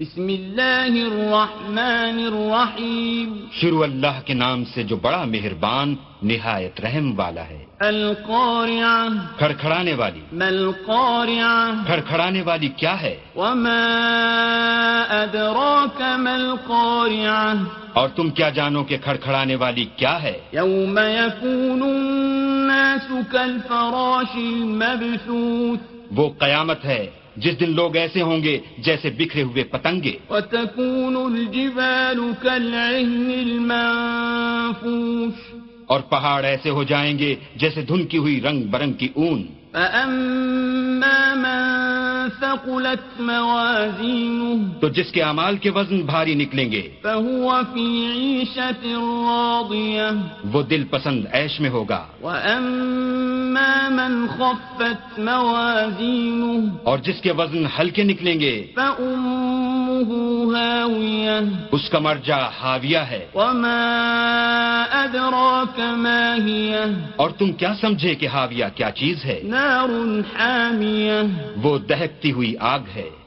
بسم اللہ الرحمن الرحیم۔ شروع اللہ کے نام سے جو بڑا مہربان نہایت رحم والا ہے۔ القارعہ۔ کھڑکھڑانے والی۔ القارعہ؟ کھڑکھڑانے والی کیا ہے؟ وما ادراک ما القارعہ؟ اور تم کیا جانو کہ کھڑکھڑانے والی کیا ہے؟ یوم یکون الناس کالفراش المبثوث۔ وہ قیامت ہے۔ جس دن لوگ ایسے ہوں گے جیسے بکھرے ہوئے پتنگے۔ وتكون الجبال كالعهن المنفوش۔ اور پہاڑ ایسے ہو جائیں گے جیسے دھن کی ہوئی رنگ برنگ کی اون۔ فأما من ثقلت موازينه تو جس کے اعمال کے وزن بھاری نکلیں گے فهو في عيشة راضية۔ وہ دل پسند عیش میں ہوگا۔ وأما من خفت موازينه. اور جس کے وزن ہلکے نکلیں گے فأمه هاوية. اس کا مرجع حاویہ ہے۔ وما أدراك ما هي اور تم کیا سمجھے کہ حاویہ کیا چیز ہے؟ نار حامية. وہ دہکتی ہوئی آگ ہے۔